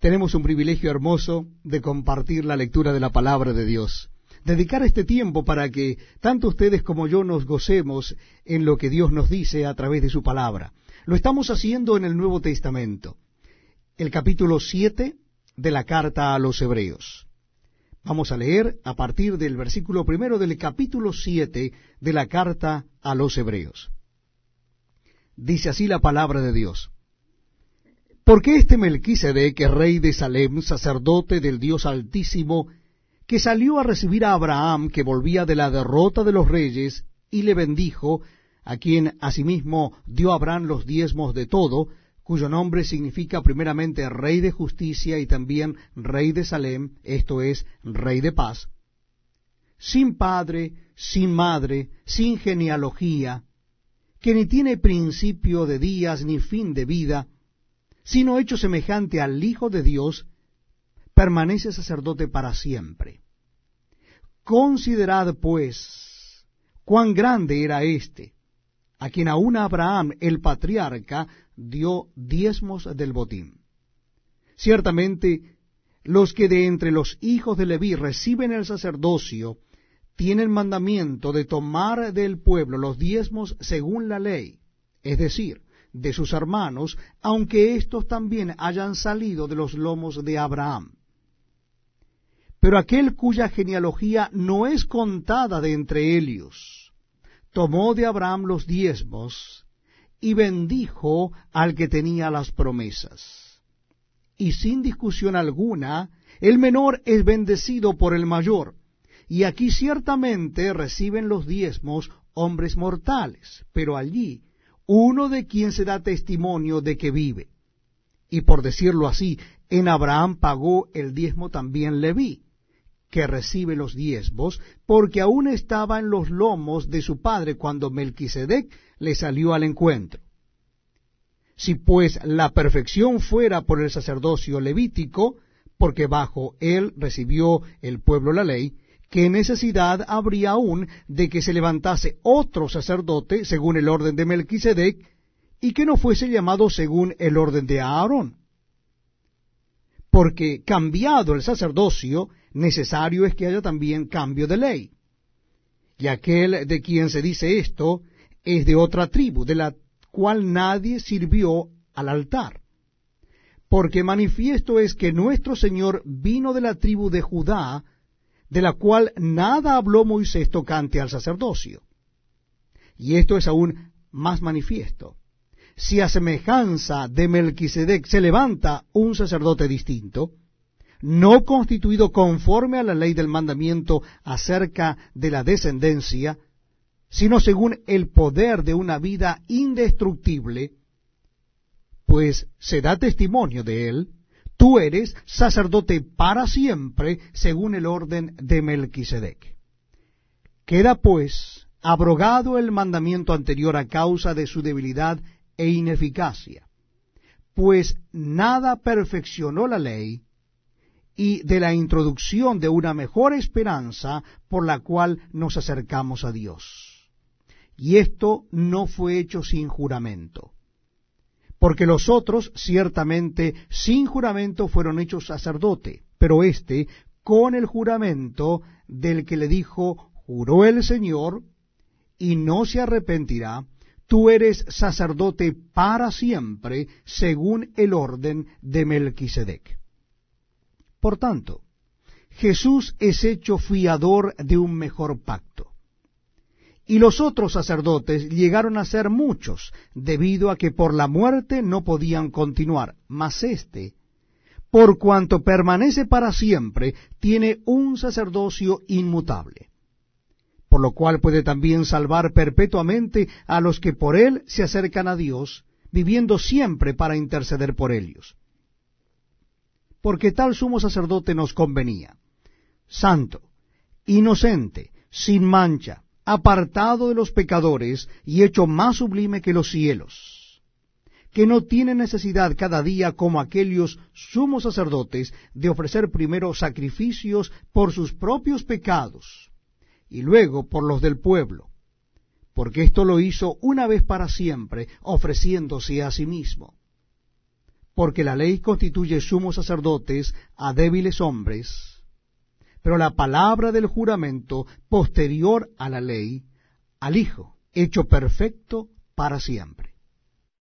tenemos un privilegio hermoso de compartir la lectura de la palabra de Dios. Dedicar este tiempo para que tanto ustedes como yo nos gocemos en lo que Dios nos dice a través de su palabra. Lo estamos haciendo en el Nuevo Testamento, el capítulo 7 de la carta a los Hebreos. Vamos a leer a partir del versículo primero del capítulo 7 de la carta a los Hebreos. Dice así la palabra de Dios. Porque este Melquisedec, rey de Salem, sacerdote del Dios Altísimo, que salió a recibir a Abraham, que volvía de la derrota de los reyes, y le bendijo, a quien asimismo dio Abraham los diezmos de todo, cuyo nombre significa primeramente rey de justicia y también rey de Salem, esto es, rey de paz, sin padre, sin madre, sin genealogía, que ni tiene principio de días ni fin de vida, sino hecho semejante al Hijo de Dios, permanece sacerdote para siempre. Considerad, pues, cuán grande era éste, a quien aún Abraham, el patriarca, dio diezmos del botín. Ciertamente, los que de entre los hijos de Leví reciben el sacerdocio, tienen mandamiento de tomar del pueblo los diezmos según la ley, es decir, de sus hermanos, aunque éstos también hayan salido de los lomos de Abraham. Pero aquel cuya genealogía no es contada de entre ellos, tomó de Abraham los diezmos y bendijo al que tenía las promesas. Y sin discusión alguna, el menor es bendecido por el mayor, y aquí ciertamente reciben los diezmos hombres mortales, pero allí uno de quien se da testimonio de que vive. Y por decirlo así, en Abraham pagó el diezmo también Leví, que recibe los diezmos, porque aún estaba en los lomos de su padre cuando Melquisedec le salió al encuentro. Si pues la perfección fuera por el sacerdocio levítico, porque bajo él recibió el pueblo la ley, ¿qué necesidad habría aún de que se levantase otro sacerdote según el orden de Melquisedec y que no fuese llamado según el orden de Aarón? Porque cambiado el sacerdocio, necesario es que haya también cambio de ley. Y aquel de quien se dice esto es de otra tribu, de la cual nadie sirvió al altar. Porque manifiesto es que nuestro Señor vino de la tribu de Judá, de la cual nada habló Moisés tocante al sacerdocio. Y esto es aún más manifiesto. Si a semejanza de Melquisedec se levanta un sacerdote distinto, no constituido conforme a la ley del mandamiento acerca de la descendencia, sino según el poder de una vida indestructible, pues se da testimonio de él, tú eres sacerdote para siempre, según el orden de Melquisedec. Queda pues abrogado el mandamiento anterior a causa de su debilidad e ineficacia, pues nada perfeccionó la ley, y de la introducción de una mejor esperanza por la cual nos acercamos a Dios. Y esto no fue hecho sin juramento porque los otros ciertamente sin juramento fueron hechos sacerdote, pero éste con el juramento del que le dijo, juró el Señor, y no se arrepentirá, tú eres sacerdote para siempre, según el orden de Melquisedec. Por tanto, Jesús es hecho fiador de un mejor pacto y los otros sacerdotes llegaron a ser muchos, debido a que por la muerte no podían continuar. Mas éste, por cuanto permanece para siempre, tiene un sacerdocio inmutable, por lo cual puede también salvar perpetuamente a los que por él se acercan a Dios, viviendo siempre para interceder por ellos. Porque tal sumo sacerdote nos convenía, santo, inocente, sin mancha, apartado de los pecadores y hecho más sublime que los cielos, que no tiene necesidad cada día como aquellos sumos sacerdotes de ofrecer primero sacrificios por sus propios pecados y luego por los del pueblo, porque esto lo hizo una vez para siempre, ofreciéndose a sí mismo. porque la ley constituye sumos sacerdotes a débiles hombres, pero la palabra del juramento posterior a la ley, al Hijo, hecho perfecto para siempre.